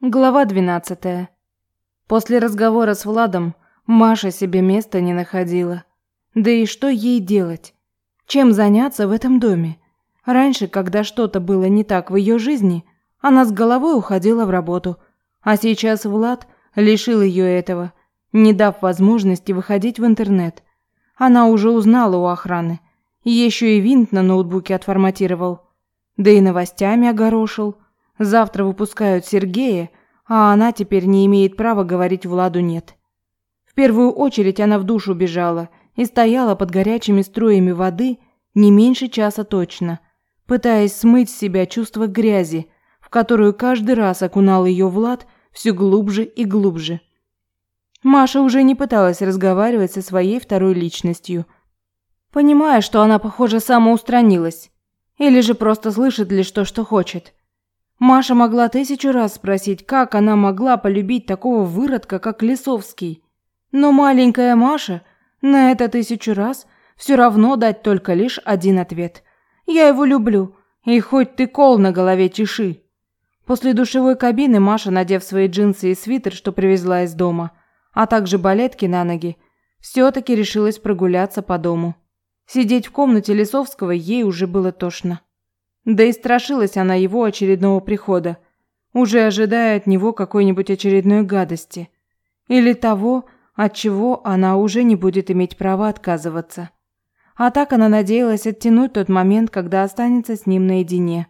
Глава 12. После разговора с Владом Маша себе места не находила. Да и что ей делать? Чем заняться в этом доме? Раньше, когда что-то было не так в ее жизни, она с головой уходила в работу, а сейчас Влад лишил ее этого, не дав возможности выходить в интернет. Она уже узнала у охраны, еще и винт на ноутбуке отформатировал, да и новостями огорошил – Завтра выпускают Сергея, а она теперь не имеет права говорить Владу «нет». В первую очередь она в душу бежала и стояла под горячими струями воды не меньше часа точно, пытаясь смыть с себя чувство грязи, в которую каждый раз окунал ее Влад все глубже и глубже. Маша уже не пыталась разговаривать со своей второй личностью, понимая, что она, похоже, самоустранилась, или же просто слышит лишь то, что хочет – Маша могла тысячу раз спросить, как она могла полюбить такого выродка, как Лисовский. Но маленькая Маша на это тысячу раз все равно дать только лишь один ответ. «Я его люблю, и хоть ты кол на голове тиши». После душевой кабины Маша, надев свои джинсы и свитер, что привезла из дома, а также балетки на ноги, все-таки решилась прогуляться по дому. Сидеть в комнате Лисовского ей уже было тошно. Да и страшилась она его очередного прихода, уже ожидая от него какой-нибудь очередной гадости. Или того, от чего она уже не будет иметь права отказываться. А так она надеялась оттянуть тот момент, когда останется с ним наедине.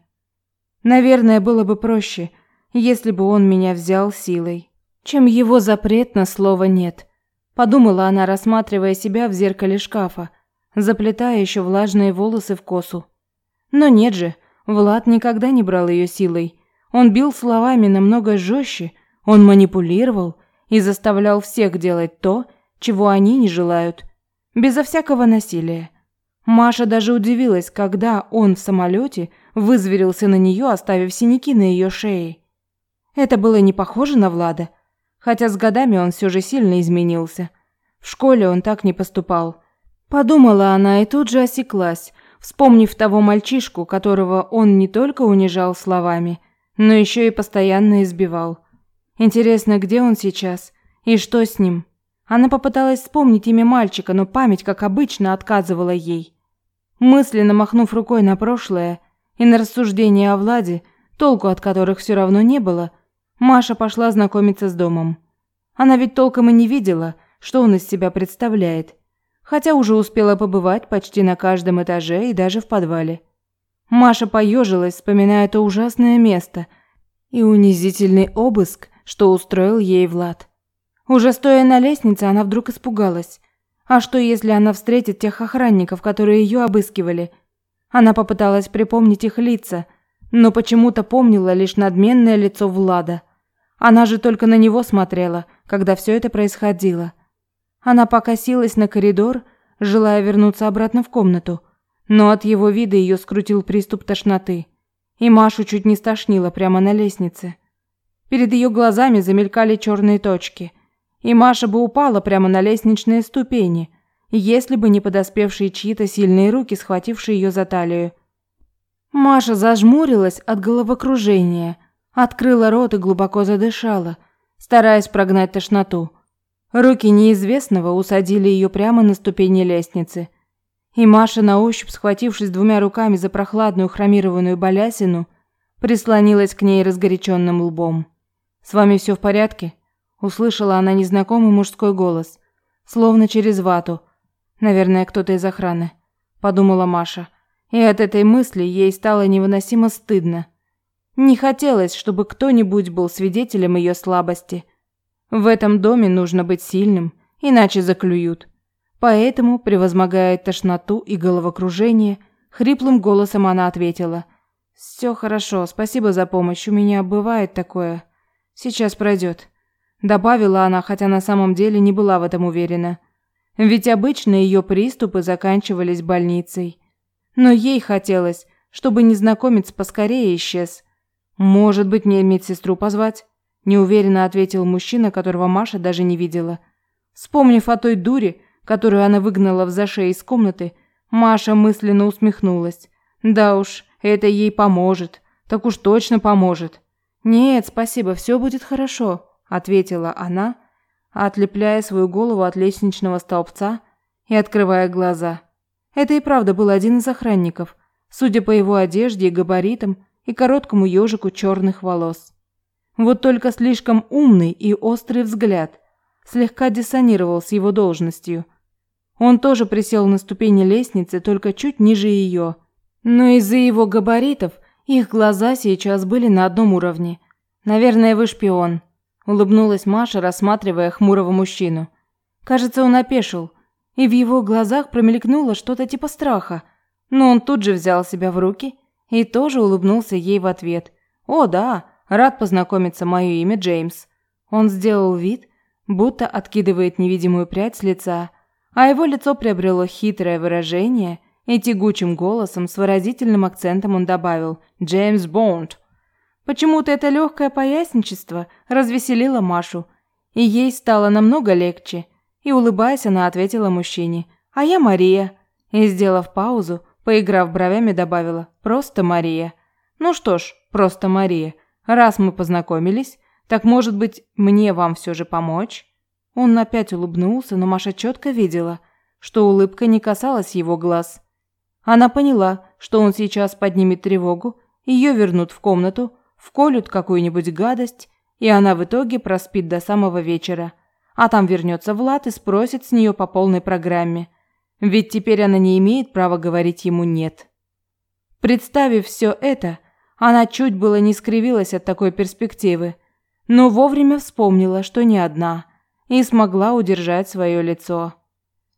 Наверное, было бы проще, если бы он меня взял силой, чем его запрет на слово «нет». Подумала она, рассматривая себя в зеркале шкафа, заплетая еще влажные волосы в косу. Но нет же, Влад никогда не брал ее силой. Он бил словами намного жестче, он манипулировал и заставлял всех делать то, чего они не желают, безо всякого насилия. Маша даже удивилась, когда он в самолете вызверился на нее, оставив синяки на ее шее. Это было не похоже на Влада, хотя с годами он все же сильно изменился. В школе он так не поступал. Подумала она и тут же осеклась, вспомнив того мальчишку, которого он не только унижал словами, но еще и постоянно избивал. Интересно, где он сейчас и что с ним? Она попыталась вспомнить имя мальчика, но память, как обычно, отказывала ей. Мысленно махнув рукой на прошлое и на рассуждения о Владе, толку от которых все равно не было, Маша пошла знакомиться с домом. Она ведь толком и не видела, что он из себя представляет, хотя уже успела побывать почти на каждом этаже и даже в подвале. Маша поежилась, вспоминая то ужасное место и унизительный обыск, что устроил ей Влад. Уже стоя на лестнице, она вдруг испугалась. А что, если она встретит тех охранников, которые ее обыскивали? Она попыталась припомнить их лица, но почему-то помнила лишь надменное лицо Влада. Она же только на него смотрела, когда все это происходило. Она покосилась на коридор, желая вернуться обратно в комнату, но от его вида ее скрутил приступ тошноты, и Машу чуть не стошнило прямо на лестнице. Перед ее глазами замелькали черные точки, и Маша бы упала прямо на лестничные ступени, если бы не подоспевшие чьи-то сильные руки, схватившие ее за талию. Маша зажмурилась от головокружения, открыла рот и глубоко задышала, стараясь прогнать тошноту. Руки неизвестного усадили ее прямо на ступени лестницы. И Маша, на ощупь схватившись двумя руками за прохладную хромированную балясину, прислонилась к ней разгоряченным лбом. «С вами все в порядке?» Услышала она незнакомый мужской голос, словно через вату. «Наверное, кто-то из охраны», – подумала Маша. И от этой мысли ей стало невыносимо стыдно. Не хотелось, чтобы кто-нибудь был свидетелем ее слабости – в этом доме нужно быть сильным, иначе заклюют. Поэтому, превозмогая тошноту и головокружение, хриплым голосом она ответила: «Все хорошо, спасибо за помощь. У меня бывает такое. Сейчас пройдет», добавила она, хотя на самом деле не была в этом уверена. Ведь обычно ее приступы заканчивались больницей. Но ей хотелось, чтобы незнакомец поскорее исчез. Может быть, мне медсестру позвать? Неуверенно ответил мужчина, которого Маша даже не видела. Вспомнив о той дуре, которую она выгнала в зашей из комнаты, Маша мысленно усмехнулась. Да уж, это ей поможет. Так уж точно поможет. «Нет, спасибо, все будет хорошо», – ответила она, отлепляя свою голову от лестничного столбца и открывая глаза. Это и правда был один из охранников, судя по его одежде и габаритам и короткому ежику черных волос. Вот только слишком умный и острый взгляд слегка диссонировал с его должностью. Он тоже присел на ступени лестницы, только чуть ниже ее. Но из-за его габаритов их глаза сейчас были на одном уровне. «Наверное, вы шпион», – улыбнулась Маша, рассматривая хмурого мужчину. Кажется, он опешил, и в его глазах промелькнуло что-то типа страха. Но он тут же взял себя в руки и тоже улыбнулся ей в ответ. «О, да, рад познакомиться, мое имя Джеймс». Он сделал вид, будто откидывает невидимую прядь с лица, а его лицо приобрело хитрое выражение, и тягучим голосом с выразительным акцентом он добавил «Джеймс Бонд». Почему-то это легкое поясничество развеселило Машу, и ей стало намного легче – и, улыбаясь, она ответила мужчине. «А я Мария». И, сделав паузу, поиграв бровями, добавила «Просто Мария». «Ну что ж, просто Мария. Раз мы познакомились, так, может быть, мне вам все же помочь?» Он опять улыбнулся, но Маша четко видела, что улыбка не касалась его глаз. Она поняла, что он сейчас поднимет тревогу, ее вернут в комнату, вколют какую-нибудь гадость, и она в итоге проспит до самого вечера – а там вернется Влад и спросит с нее по полной программе. Ведь теперь она не имеет права говорить ему «нет». Представив все это, она чуть было не скривилась от такой перспективы, но вовремя вспомнила, что не одна, и смогла удержать свое лицо.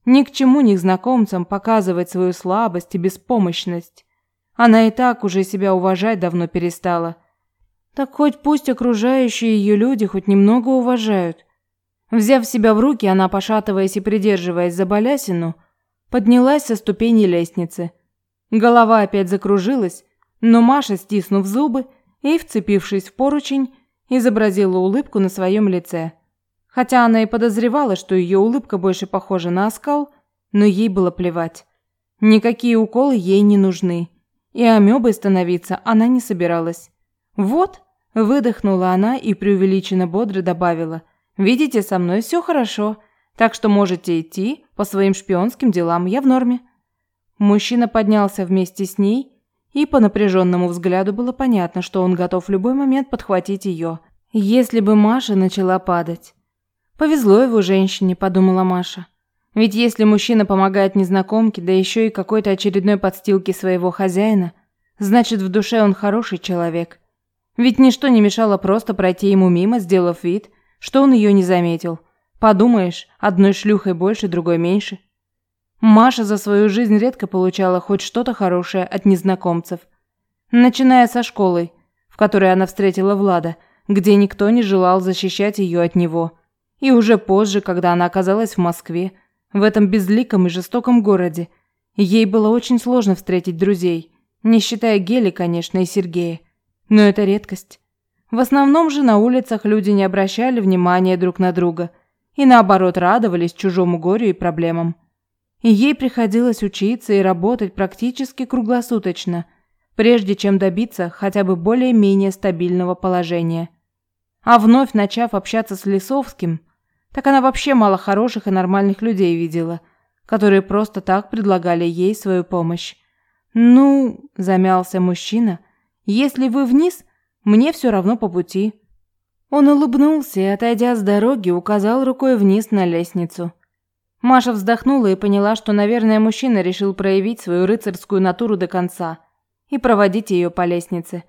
Ни к чему незнакомцам показывать свою слабость и беспомощность. Она и так уже себя уважать давно перестала. Так хоть пусть окружающие ее люди хоть немного уважают – Взяв себя в руки, она, пошатываясь и придерживаясь за балясину, поднялась со ступени лестницы. Голова опять закружилась, но Маша, стиснув зубы и вцепившись в поручень, изобразила улыбку на своем лице. Хотя она и подозревала, что ее улыбка больше похожа на оскал, но ей было плевать. Никакие уколы ей не нужны, и амебой становиться она не собиралась. «Вот», – выдохнула она и преувеличенно бодро добавила – Видите, со мной все хорошо, так что можете идти по своим шпионским делам, я в норме». Мужчина поднялся вместе с ней, и по напряженному взгляду было понятно, что он готов в любой момент подхватить ее, если бы Маша начала падать. «Повезло его женщине», – подумала Маша. «Ведь если мужчина помогает незнакомке, да еще и какой-то очередной подстилке своего хозяина, значит, в душе он хороший человек. Ведь ничто не мешало просто пройти ему мимо, сделав вид – что он ее не заметил. Подумаешь, одной шлюхой больше, другой меньше. Маша за свою жизнь редко получала хоть что-то хорошее от незнакомцев. Начиная со школы, в которой она встретила Влада, где никто не желал защищать ее от него. И уже позже, когда она оказалась в Москве, в этом безликом и жестоком городе, ей было очень сложно встретить друзей, не считая Гели, конечно, и Сергея. Но это редкость. В основном же на улицах люди не обращали внимания друг на друга и наоборот радовались чужому горю и проблемам. И ей приходилось учиться и работать практически круглосуточно, прежде чем добиться хотя бы более-менее стабильного положения. А вновь начав общаться с Лисовским, так она вообще мало хороших и нормальных людей видела, которые просто так предлагали ей свою помощь. «Ну», – замялся мужчина, – «если вы вниз – мне все равно по пути». Он улыбнулся и, отойдя с дороги, указал рукой вниз на лестницу. Маша вздохнула и поняла, что, наверное, мужчина решил проявить свою рыцарскую натуру до конца и проводить ее по лестнице.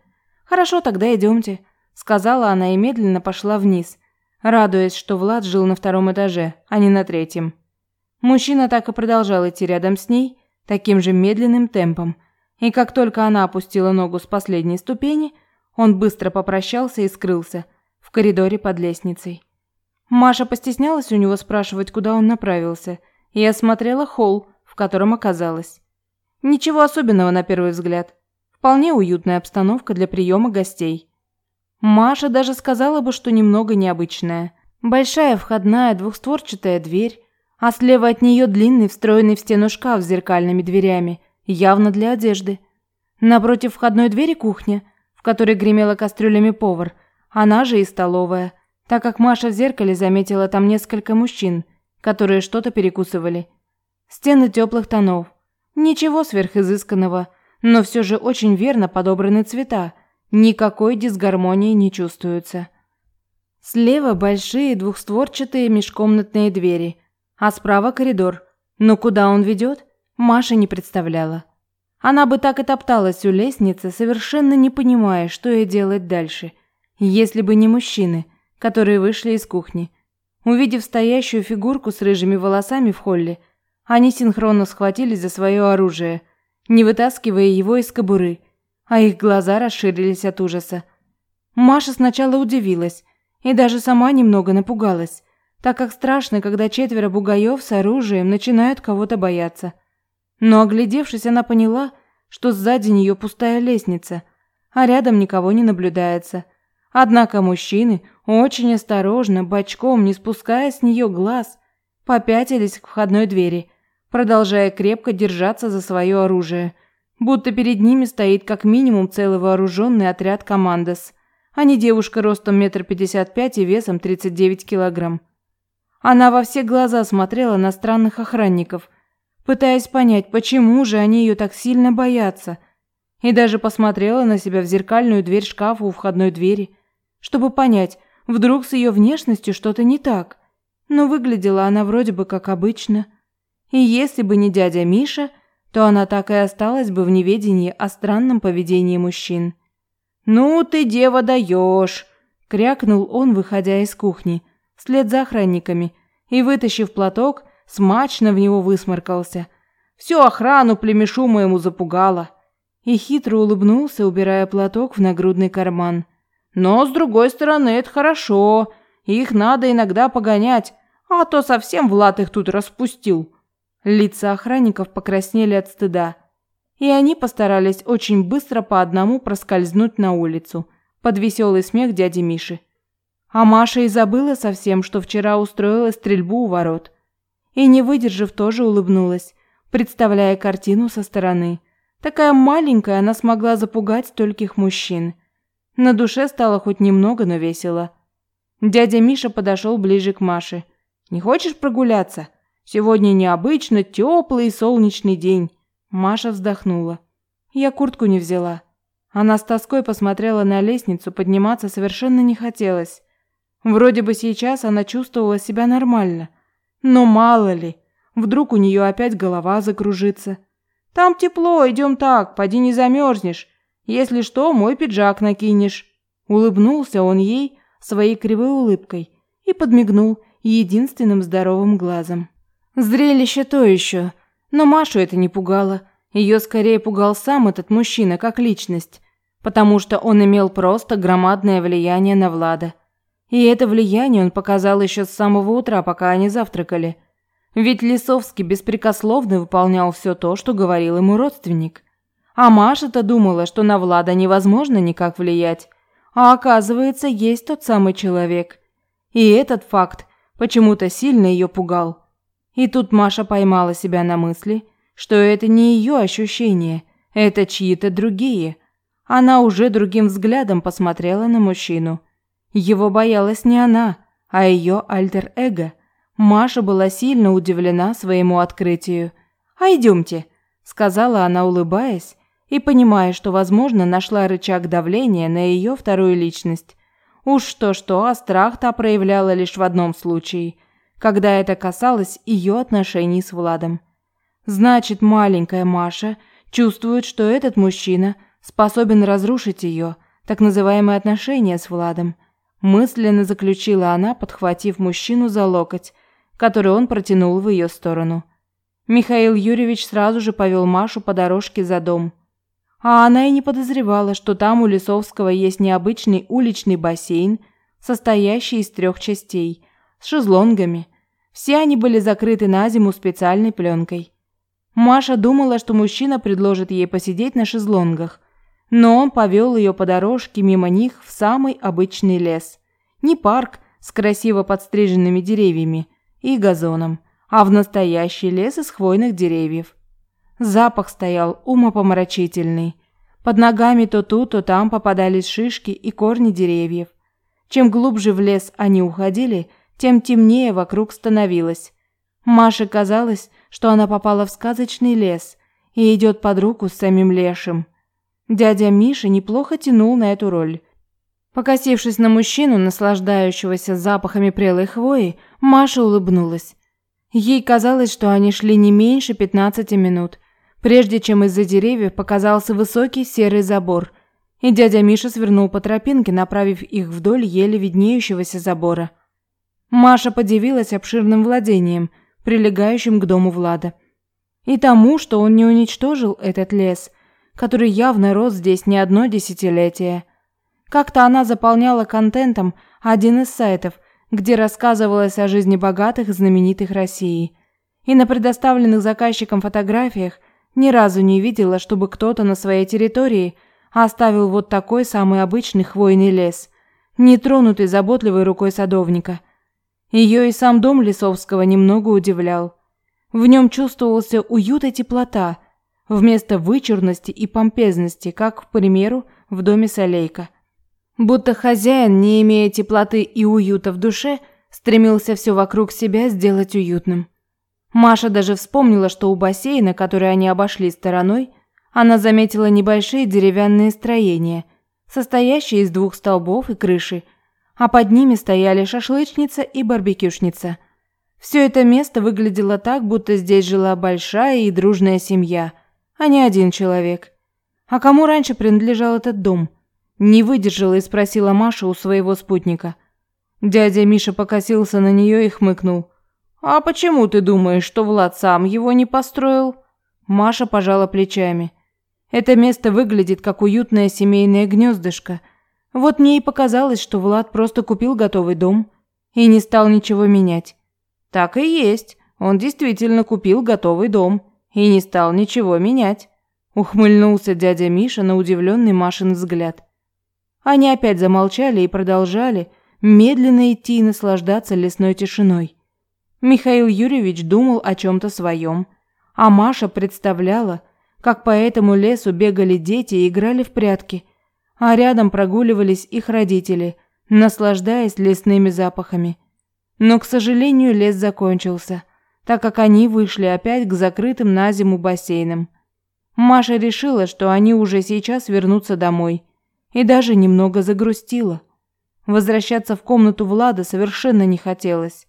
«Хорошо, тогда идемте», – сказала она и медленно пошла вниз, радуясь, что Влад жил на втором этаже, а не на третьем. Мужчина так и продолжал идти рядом с ней, таким же медленным темпом, и как только она опустила ногу с последней ступени – он быстро попрощался и скрылся в коридоре под лестницей. Маша постеснялась у него спрашивать, куда он направился, и осмотрела холл, в котором оказалась. Ничего особенного на первый взгляд. Вполне уютная обстановка для приема гостей. Маша даже сказала бы, что немного необычная. Большая входная двухстворчатая дверь, а слева от нее длинный встроенный в стену шкаф с зеркальными дверями, явно для одежды. Напротив входной двери кухня, в которой гремела кастрюлями повар, Она же и столовая, так как Маша в зеркале заметила там несколько мужчин, которые что-то перекусывали. Стены теплых тонов. Ничего сверхизысканного, но все же очень верно подобраны цвета. Никакой дисгармонии не чувствуется. Слева большие двухстворчатые межкомнатные двери, а справа коридор. Но куда он ведет, Маша не представляла. Она бы так и топталась у лестницы, совершенно не понимая, что ей делать дальше, если бы не мужчины, которые вышли из кухни. Увидев стоящую фигурку с рыжими волосами в холле, они синхронно схватились за свое оружие, не вытаскивая его из кобуры, а их глаза расширились от ужаса. Маша сначала удивилась и даже сама немного напугалась, так как страшно, когда четверо бугаев с оружием начинают кого-то бояться. Но оглядевшись, она поняла, что сзади нее пустая лестница, а рядом никого не наблюдается. Однако мужчины очень осторожно, бочком, не спуская с нее глаз, попятились к входной двери, продолжая крепко держаться за свое оружие, будто перед ними стоит как минимум целый вооруженный отряд командос, а не девушка ростом метр пятьдесят пять и весом тридцать девять килограмм. Она во все глаза смотрела на странных охранников – пытаясь понять, почему же они ее так сильно боятся, и даже посмотрела на себя в зеркальную дверь шкафа у входной двери, чтобы понять, вдруг с ее внешностью что-то не так. Но выглядела она вроде бы как обычно. И если бы не дядя Миша, то она так и осталась бы в неведении о странном поведении мужчин. «Ну ты, дева, даешь!» – крякнул он, выходя из кухни, вслед за охранниками, и, вытащив платок, смачно в него высморкался. Всю охрану племешу моему запугало. И хитро улыбнулся, убирая платок в нагрудный карман. Но, с другой стороны, это хорошо. Их надо иногда погонять, а то совсем Влад их тут распустил. Лица охранников покраснели от стыда. И они постарались очень быстро по одному проскользнуть на улицу, под веселый смех дяди Миши. А Маша и забыла совсем, что вчера устроила стрельбу у ворот и, не выдержав, тоже улыбнулась, представляя картину со стороны. Такая маленькая она смогла запугать стольких мужчин. На душе стало хоть немного, но весело. Дядя Миша подошел ближе к Маше. «Не хочешь прогуляться? Сегодня необычно теплый и солнечный день». Маша вздохнула. «Я куртку не взяла». Она с тоской посмотрела на лестницу, подниматься совершенно не хотелось. Вроде бы сейчас она чувствовала себя нормально – но мало ли, вдруг у нее опять голова закружится. Там тепло, идем так, поди не замерзнешь. Если что, мой пиджак накинешь. Улыбнулся он ей своей кривой улыбкой и подмигнул единственным здоровым глазом. Зрелище то еще, но Машу это не пугало. Ее скорее пугал сам этот мужчина как личность, потому что он имел просто громадное влияние на Влада. И это влияние он показал еще с самого утра, пока они завтракали. Ведь Лисовский беспрекословно выполнял все то, что говорил ему родственник. А Маша-то думала, что на Влада невозможно никак влиять. А оказывается, есть тот самый человек. И этот факт почему-то сильно ее пугал. И тут Маша поймала себя на мысли, что это не ее ощущения, это чьи-то другие. Она уже другим взглядом посмотрела на мужчину – его боялась не она, а ее альтер-эго. Маша была сильно удивлена своему открытию. «А идемте», – сказала она, улыбаясь, и понимая, что, возможно, нашла рычаг давления на ее вторую личность. Уж что-что, а страх та проявляла лишь в одном случае, когда это касалось ее отношений с Владом. Значит, маленькая Маша чувствует, что этот мужчина способен разрушить ее, так называемые отношения с Владом – мысленно заключила она, подхватив мужчину за локоть, который он протянул в ее сторону. Михаил Юрьевич сразу же повел Машу по дорожке за дом. А она и не подозревала, что там у Лисовского есть необычный уличный бассейн, состоящий из трех частей, с шезлонгами. Все они были закрыты на зиму специальной пленкой. Маша думала, что мужчина предложит ей посидеть на шезлонгах, но он повел ее по дорожке мимо них в самый обычный лес. Не парк с красиво подстриженными деревьями и газоном, а в настоящий лес из хвойных деревьев. Запах стоял умопомрачительный. Под ногами то тут, то там попадались шишки и корни деревьев. Чем глубже в лес они уходили, тем темнее вокруг становилось. Маше казалось, что она попала в сказочный лес и идет под руку с самим лешим. Дядя Миша неплохо тянул на эту роль. Покосившись на мужчину, наслаждающегося запахами прелой хвои, Маша улыбнулась. Ей казалось, что они шли не меньше 15 минут, прежде чем из-за деревьев показался высокий серый забор, и дядя Миша свернул по тропинке, направив их вдоль еле виднеющегося забора. Маша подивилась обширным владением, прилегающим к дому Влада, и тому, что он не уничтожил этот лес, который явно рос здесь не одно десятилетие. Как-то она заполняла контентом один из сайтов, где рассказывалось о жизни богатых знаменитых России. И на предоставленных заказчикам фотографиях ни разу не видела, чтобы кто-то на своей территории оставил вот такой самый обычный хвойный лес, нетронутый заботливой рукой садовника. Ее и сам дом Лисовского немного удивлял. В нем чувствовался уют и теплота, вместо вычурности и помпезности, как, к примеру, в доме Солейка – Будто хозяин, не имея теплоты и уюта в душе, стремился все вокруг себя сделать уютным. Маша даже вспомнила, что у бассейна, который они обошли стороной, она заметила небольшие деревянные строения, состоящие из двух столбов и крыши, а под ними стояли шашлычница и барбекюшница. Все это место выглядело так, будто здесь жила большая и дружная семья, а не один человек. А кому раньше принадлежал этот дом – не выдержала и спросила Маша у своего спутника. Дядя Миша покосился на нее и хмыкнул. «А почему ты думаешь, что Влад сам его не построил?» Маша пожала плечами. «Это место выглядит как уютное семейное гнездышко. Вот мне и показалось, что Влад просто купил готовый дом и не стал ничего менять». «Так и есть. Он действительно купил готовый дом и не стал ничего менять», ухмыльнулся дядя Миша на удивленный Машин взгляд. Они опять замолчали и продолжали медленно идти и наслаждаться лесной тишиной. Михаил Юрьевич думал о чем-то своем, а Маша представляла, как по этому лесу бегали дети и играли в прятки, а рядом прогуливались их родители, наслаждаясь лесными запахами. Но, к сожалению, лес закончился, так как они вышли опять к закрытым на зиму бассейнам. Маша решила, что они уже сейчас вернутся домой – и даже немного загрустила. Возвращаться в комнату Влада совершенно не хотелось.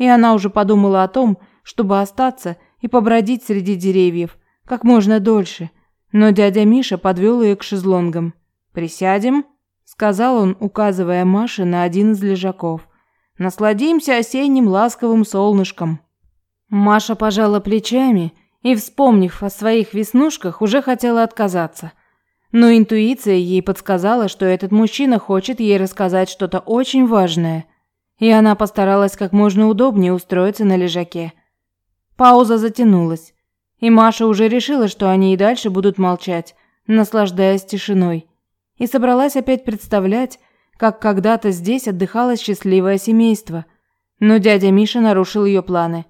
И она уже подумала о том, чтобы остаться и побродить среди деревьев как можно дольше. Но дядя Миша подвел ее к шезлонгам. «Присядем», — сказал он, указывая Маше на один из лежаков. «Насладимся осенним ласковым солнышком». Маша пожала плечами и, вспомнив о своих веснушках, уже хотела отказаться. Но интуиция ей подсказала, что этот мужчина хочет ей рассказать что-то очень важное, и она постаралась как можно удобнее устроиться на лежаке. Пауза затянулась, и Маша уже решила, что они и дальше будут молчать, наслаждаясь тишиной, и собралась опять представлять, как когда-то здесь отдыхало счастливое семейство. Но дядя Миша нарушил ее планы.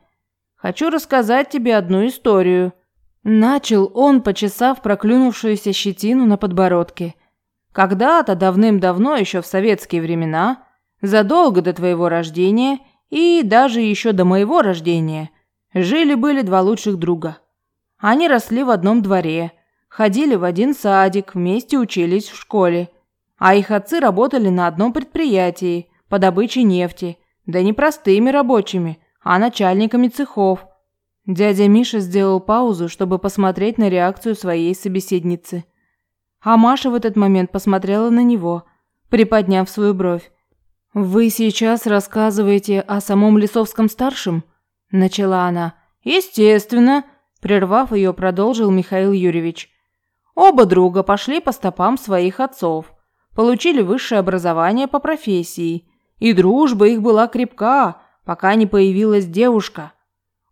«Хочу рассказать тебе одну историю», Начал он, почесав проклюнувшуюся щетину на подбородке. Когда-то давным-давно, еще в советские времена, задолго до твоего рождения и даже еще до моего рождения, жили-были два лучших друга. Они росли в одном дворе, ходили в один садик, вместе учились в школе, а их отцы работали на одном предприятии по добыче нефти, да не простыми рабочими, а начальниками цехов, Дядя Миша сделал паузу, чтобы посмотреть на реакцию своей собеседницы. А Маша в этот момент посмотрела на него, приподняв свою бровь. «Вы сейчас рассказываете о самом Лисовском-старшем?» – начала она. «Естественно», – прервав ее, продолжил Михаил Юрьевич. «Оба друга пошли по стопам своих отцов, получили высшее образование по профессии, и дружба их была крепка, пока не появилась девушка –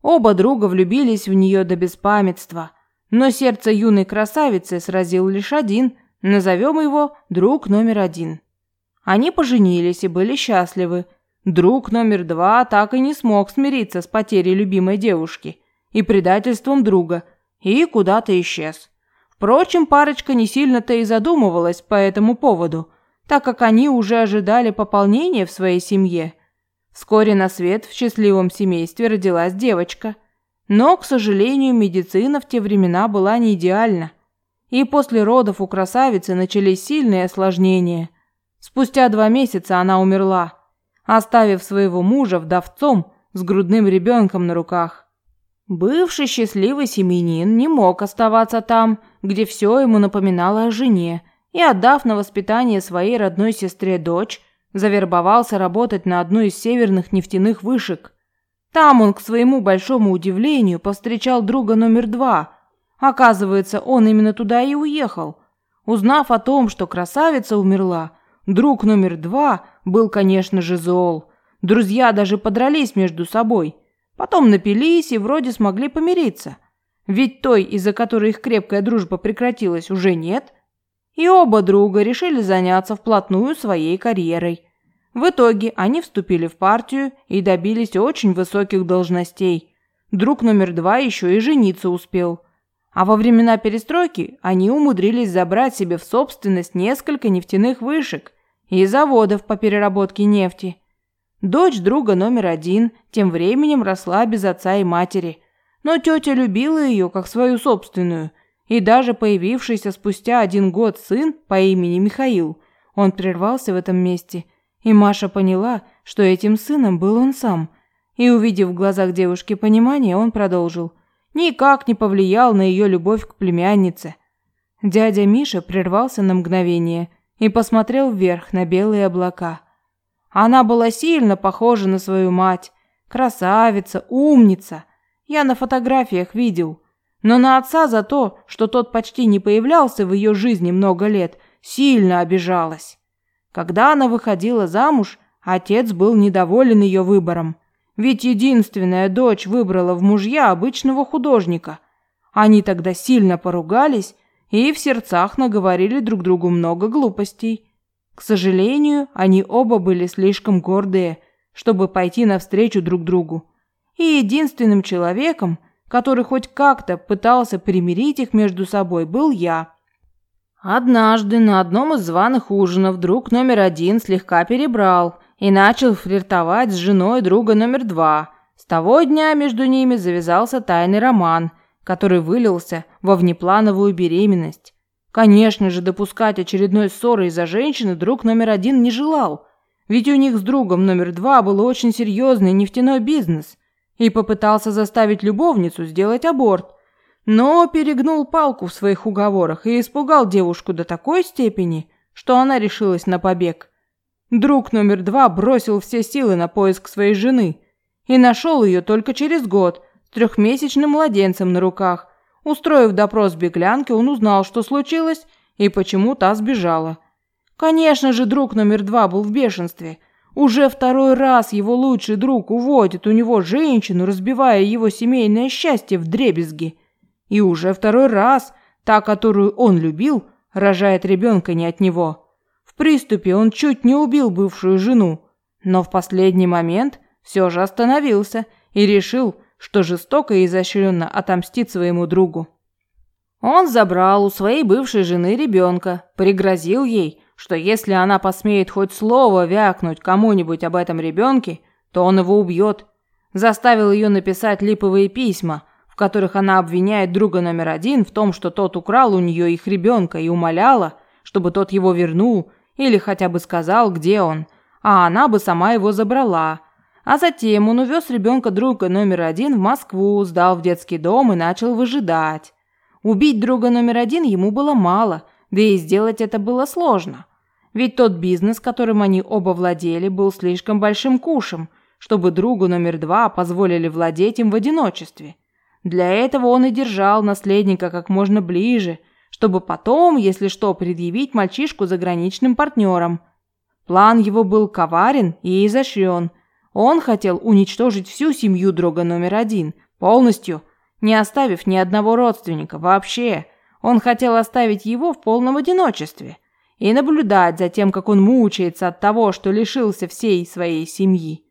Оба друга влюбились в нее до беспамятства, но сердце юной красавицы сразил лишь один, назовем его друг номер один. Они поженились и были счастливы. Друг номер два так и не смог смириться с потерей любимой девушки и предательством друга, и куда-то исчез. Впрочем, парочка не сильно-то и задумывалась по этому поводу, так как они уже ожидали пополнения в своей семье. Вскоре на свет в счастливом семействе родилась девочка. Но, к сожалению, медицина в те времена была не идеальна. И после родов у красавицы начались сильные осложнения. Спустя два месяца она умерла, оставив своего мужа вдовцом с грудным ребенком на руках. Бывший счастливый семьянин не мог оставаться там, где все ему напоминало о жене, и, отдав на воспитание своей родной сестре дочь, завербовался работать на одну из северных нефтяных вышек. Там он, к своему большому удивлению, повстречал друга номер два. Оказывается, он именно туда и уехал. Узнав о том, что красавица умерла, друг номер два был, конечно же, зол. Друзья даже подрались между собой. Потом напились и вроде смогли помириться. Ведь той, из-за которой их крепкая дружба прекратилась, уже нет – и оба друга решили заняться вплотную своей карьерой. В итоге они вступили в партию и добились очень высоких должностей. Друг номер два еще и жениться успел. А во времена перестройки они умудрились забрать себе в собственность несколько нефтяных вышек и заводов по переработке нефти. Дочь друга номер один тем временем росла без отца и матери, но тетя любила ее как свою собственную и даже появившийся спустя один год сын по имени Михаил. Он прервался в этом месте, и Маша поняла, что этим сыном был он сам. И, увидев в глазах девушки понимание, он продолжил. Никак не повлиял на ее любовь к племяннице. Дядя Миша прервался на мгновение и посмотрел вверх на белые облака. Она была сильно похожа на свою мать. Красавица, умница. Я на фотографиях видел – но на отца за то, что тот почти не появлялся в ее жизни много лет, сильно обижалась. Когда она выходила замуж, отец был недоволен ее выбором. Ведь единственная дочь выбрала в мужья обычного художника. Они тогда сильно поругались и в сердцах наговорили друг другу много глупостей. К сожалению, они оба были слишком гордые, чтобы пойти навстречу друг другу. И единственным человеком, который хоть как-то пытался примирить их между собой, был я. Однажды на одном из званых ужинов друг номер один слегка перебрал и начал флиртовать с женой друга номер два. С того дня между ними завязался тайный роман, который вылился во внеплановую беременность. Конечно же, допускать очередной ссоры из-за женщины друг номер один не желал, ведь у них с другом номер два был очень серьезный нефтяной бизнес – и попытался заставить любовницу сделать аборт, но перегнул палку в своих уговорах и испугал девушку до такой степени, что она решилась на побег. Друг номер два бросил все силы на поиск своей жены и нашел ее только через год трехмесячным младенцем на руках. Устроив допрос беглянки, он узнал, что случилось и почему та сбежала. Конечно же, друг номер два был в бешенстве – уже второй раз его лучший друг уводит у него женщину, разбивая его семейное счастье в дребезги. И уже второй раз та, которую он любил, рожает ребенка не от него. В приступе он чуть не убил бывшую жену, но в последний момент все же остановился и решил, что жестоко и изощренно отомстит своему другу. Он забрал у своей бывшей жены ребенка, пригрозил ей, что если она посмеет хоть слово вякнуть кому-нибудь об этом ребенке, то он его убьет. Заставил ее написать липовые письма, в которых она обвиняет друга номер один в том, что тот украл у нее их ребенка и умоляла, чтобы тот его вернул или хотя бы сказал, где он, а она бы сама его забрала. А затем он увез ребенка друга номер один в Москву, сдал в детский дом и начал выжидать. Убить друга номер один ему было мало, да и сделать это было сложно. Ведь тот бизнес, которым они оба владели, был слишком большим кушем, чтобы другу номер два позволили владеть им в одиночестве. Для этого он и держал наследника как можно ближе, чтобы потом, если что, предъявить мальчишку заграничным партнерам. План его был коварен и изощрен. Он хотел уничтожить всю семью друга номер один, полностью, не оставив ни одного родственника вообще. Он хотел оставить его в полном одиночестве – и наблюдать за тем, как он мучается от того, что лишился всей своей семьи.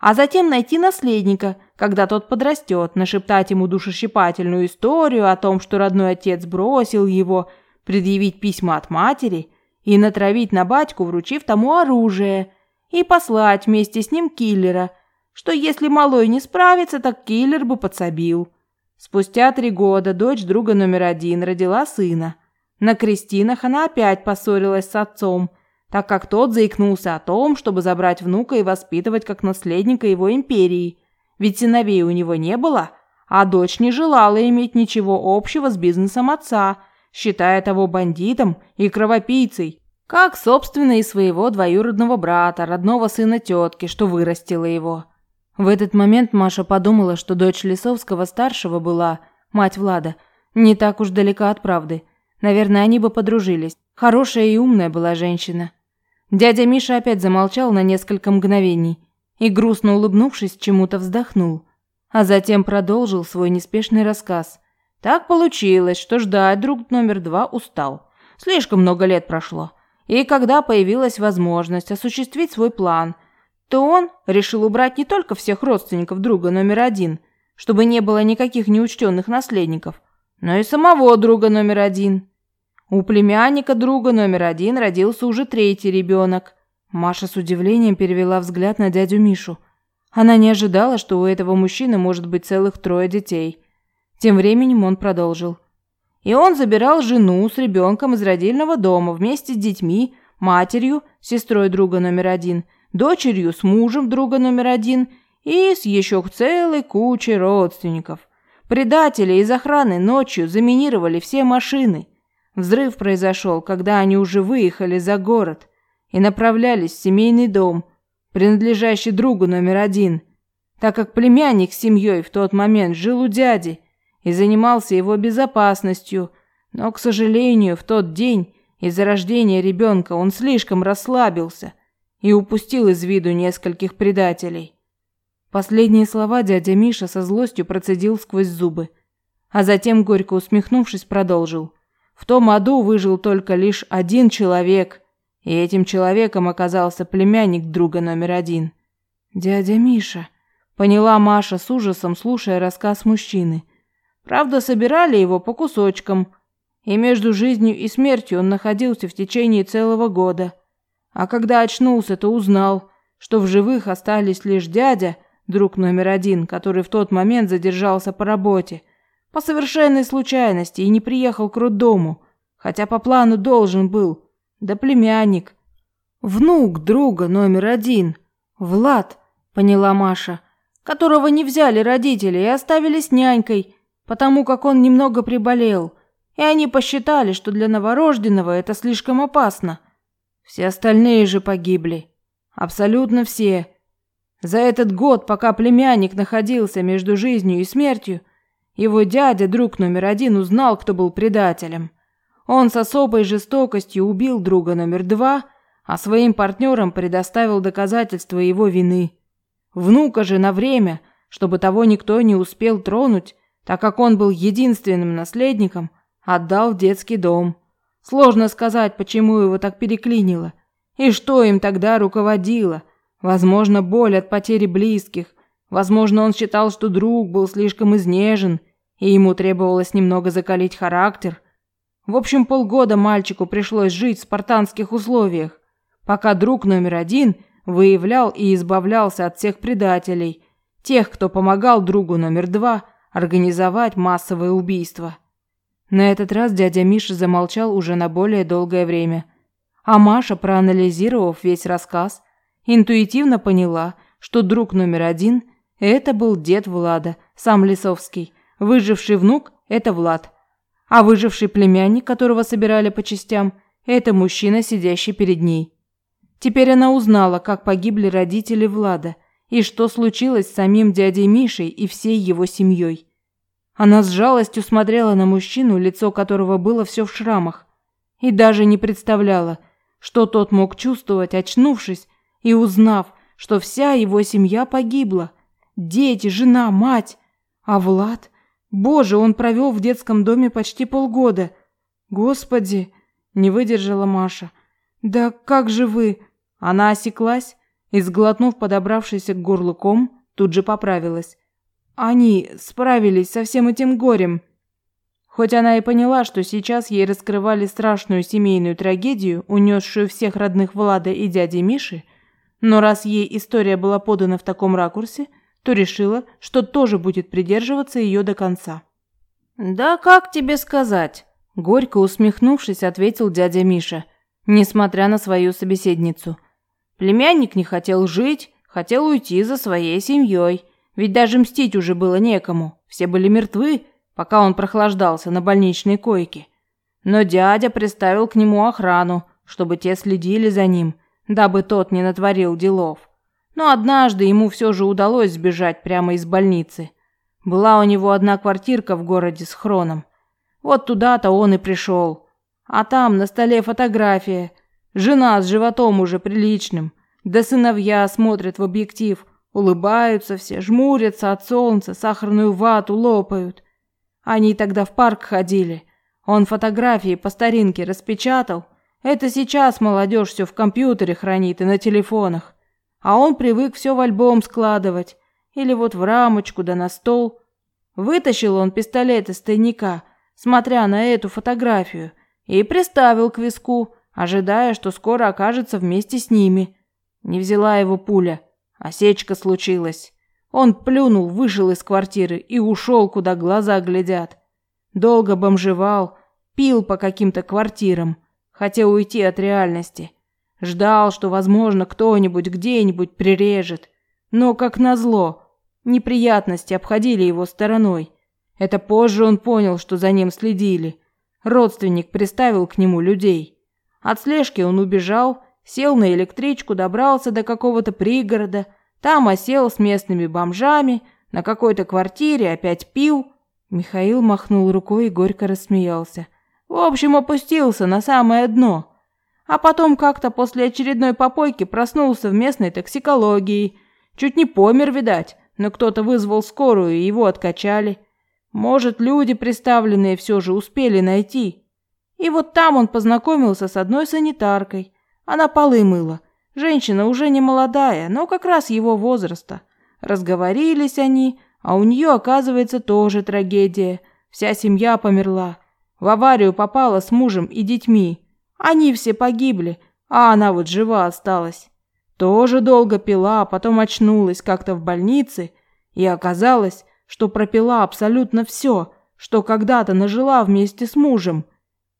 А затем найти наследника, когда тот подрастет, нашептать ему душещипательную историю о том, что родной отец бросил его, предъявить письма от матери и натравить на батьку, вручив тому оружие, и послать вместе с ним киллера, что если малой не справится, так киллер бы подсобил. Спустя три года дочь друга номер один родила сына. На крестинах она опять поссорилась с отцом, так как тот заикнулся о том, чтобы забрать внука и воспитывать как наследника его империи. Ведь сыновей у него не было, а дочь не желала иметь ничего общего с бизнесом отца – считая того бандитом и кровопийцей, как, собственно, и своего двоюродного брата, родного сына тетки, что вырастила его. В этот момент Маша подумала, что дочь Лисовского-старшего была, мать Влада, не так уж далека от правды. Наверное, они бы подружились. Хорошая и умная была женщина. Дядя Миша опять замолчал на несколько мгновений и, грустно улыбнувшись, чему-то вздохнул, а затем продолжил свой неспешный рассказ, так получилось, что ждать друг номер два устал. Слишком много лет прошло. И когда появилась возможность осуществить свой план, то он решил убрать не только всех родственников друга номер один, чтобы не было никаких неучтенных наследников, но и самого друга номер один. У племянника друга номер один родился уже третий ребенок. Маша с удивлением перевела взгляд на дядю Мишу. Она не ожидала, что у этого мужчины может быть целых трое детей. Тем временем он продолжил. И он забирал жену с ребенком из родильного дома вместе с детьми, матерью, сестрой друга номер один, дочерью с мужем друга номер один и с еще целой кучей родственников. Предатели из охраны ночью заминировали все машины. Взрыв произошел, когда они уже выехали за город и направлялись в семейный дом, принадлежащий другу номер один, так как племянник с семьей в тот момент жил у дяди – и занимался его безопасностью, но, к сожалению, в тот день из-за рождения ребенка он слишком расслабился и упустил из виду нескольких предателей. Последние слова дядя Миша со злостью процедил сквозь зубы, а затем, горько усмехнувшись, продолжил. В том аду выжил только лишь один человек, и этим человеком оказался племянник друга номер один. «Дядя Миша», — поняла Маша с ужасом, слушая рассказ мужчины — Правда, собирали его по кусочкам, и между жизнью и смертью он находился в течение целого года. А когда очнулся, то узнал, что в живых остались лишь дядя, друг номер один, который в тот момент задержался по работе, по совершенной случайности и не приехал к роддому, хотя по плану должен был, да племянник. Внук друга номер один, Влад, поняла Маша, которого не взяли родители и оставили с нянькой, потому как он немного приболел, и они посчитали, что для новорожденного это слишком опасно. Все остальные же погибли. Абсолютно все. За этот год, пока племянник находился между жизнью и смертью, его дядя, друг номер один, узнал, кто был предателем. Он с особой жестокостью убил друга номер два, а своим партнерам предоставил доказательства его вины. Внука же на время, чтобы того никто не успел тронуть, так как он был единственным наследником, отдал в детский дом. Сложно сказать, почему его так переклинило. И что им тогда руководило? Возможно, боль от потери близких. Возможно, он считал, что друг был слишком изнежен, и ему требовалось немного закалить характер. В общем, полгода мальчику пришлось жить в спартанских условиях, пока друг номер один выявлял и избавлялся от всех предателей, тех, кто помогал другу номер два – организовать массовое убийство. На этот раз дядя Миша замолчал уже на более долгое время. А Маша, проанализировав весь рассказ, интуитивно поняла, что друг номер один – это был дед Влада, сам Лисовский. Выживший внук – это Влад. А выживший племянник, которого собирали по частям – это мужчина, сидящий перед ней. Теперь она узнала, как погибли родители Влада, и что случилось с самим дядей Мишей и всей его семьей. Она с жалостью смотрела на мужчину, лицо которого было все в шрамах, и даже не представляла, что тот мог чувствовать, очнувшись и узнав, что вся его семья погибла. Дети, жена, мать. А Влад? Боже, он провел в детском доме почти полгода. Господи, не выдержала Маша. Да как же вы? Она осеклась, и, сглотнув подобравшийся к горлу ком, тут же поправилась. Они справились со всем этим горем. Хоть она и поняла, что сейчас ей раскрывали страшную семейную трагедию, унесшую всех родных Влада и дяди Миши, но раз ей история была подана в таком ракурсе, то решила, что тоже будет придерживаться ее до конца. «Да как тебе сказать?» – горько усмехнувшись, ответил дядя Миша, несмотря на свою собеседницу. Племянник не хотел жить, хотел уйти за своей семьей, ведь даже мстить уже было некому, все были мертвы, пока он прохлаждался на больничной койке. Но дядя приставил к нему охрану, чтобы те следили за ним, дабы тот не натворил делов. Но однажды ему все же удалось сбежать прямо из больницы. Была у него одна квартирка в городе с хроном. Вот туда-то он и пришел. А там на столе фотография. Жена с животом уже приличным. Да сыновья смотрят в объектив, улыбаются все, жмурятся от солнца, сахарную вату лопают. Они тогда в парк ходили. Он фотографии по старинке распечатал. Это сейчас молодежь все в компьютере хранит и на телефонах. А он привык все в альбом складывать. Или вот в рамочку да на стол. Вытащил он пистолет из тайника, смотря на эту фотографию, и приставил к виску, ожидая, что скоро окажется вместе с ними. Не взяла его пуля. Осечка случилась. Он плюнул, вышел из квартиры и ушел, куда глаза глядят. Долго бомжевал, пил по каким-то квартирам, хотел уйти от реальности. Ждал, что, возможно, кто-нибудь где-нибудь прирежет. Но, как назло, неприятности обходили его стороной. Это позже он понял, что за ним следили. Родственник приставил к нему людей. От слежки он убежал, сел на электричку, добрался до какого-то пригорода – там осел с местными бомжами, на какой-то квартире опять пил. Михаил махнул рукой и горько рассмеялся. В общем, опустился на самое дно. А потом как-то после очередной попойки проснулся в местной токсикологии. Чуть не помер, видать, но кто-то вызвал скорую и его откачали. Может, люди, представленные, все же успели найти. И вот там он познакомился с одной санитаркой. Она полы мыла. Женщина уже не молодая, но как раз его возраста. Разговорились они, а у нее, оказывается, тоже трагедия. Вся семья померла. В аварию попала с мужем и детьми. Они все погибли, а она вот жива осталась. Тоже долго пила, а потом очнулась как-то в больнице, и оказалось, что пропила абсолютно все, что когда-то нажила вместе с мужем.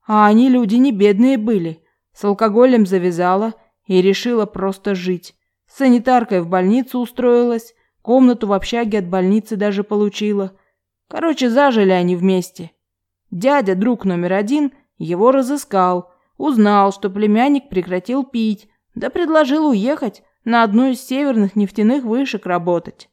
А они люди не бедные были. С алкоголем завязала и решила просто жить. С санитаркой в больницу устроилась, комнату в общаге от больницы даже получила. Короче, зажили они вместе. Дядя, друг номер один, его разыскал, узнал, что племянник прекратил пить, да предложил уехать на одну из северных нефтяных вышек работать.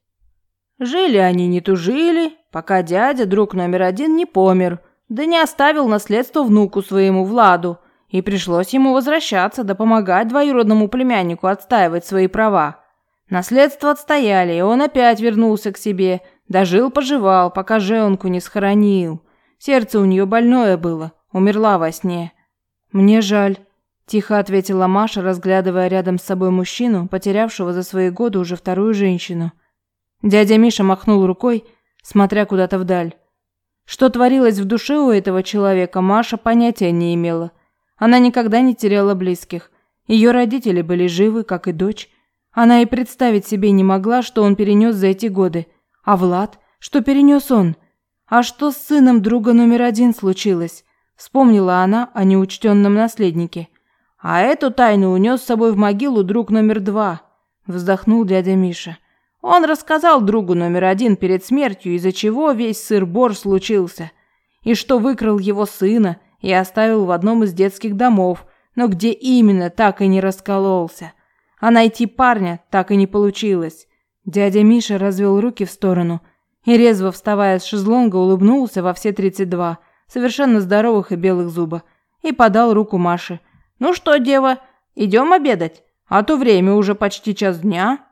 Жили они не тужили, пока дядя, друг номер один, не помер, да не оставил наследство внуку своему Владу – и пришлось ему возвращаться да помогать двоюродному племяннику отстаивать свои права. Наследство отстояли, и он опять вернулся к себе, дожил-поживал, пока женку не схоронил. Сердце у нее больное было, умерла во сне. «Мне жаль», – тихо ответила Маша, разглядывая рядом с собой мужчину, потерявшего за свои годы уже вторую женщину. Дядя Миша махнул рукой, смотря куда-то вдаль. Что творилось в душе у этого человека, Маша понятия не имела – она никогда не теряла близких. Ее родители были живы, как и дочь. Она и представить себе не могла, что он перенес за эти годы. А Влад? Что перенес он? А что с сыном друга номер один случилось? Вспомнила она о неучтенном наследнике. А эту тайну унес с собой в могилу друг номер два. Вздохнул дядя Миша. Он рассказал другу номер один перед смертью, из-за чего весь сыр-бор случился. И что выкрал его сына – и оставил в одном из детских домов, но где именно, так и не раскололся. А найти парня так и не получилось. Дядя Миша развел руки в сторону и, резво вставая с шезлонга, улыбнулся во все тридцать два, совершенно здоровых и белых зуба, и подал руку Маше. «Ну что, дева, идем обедать? А то время уже почти час дня».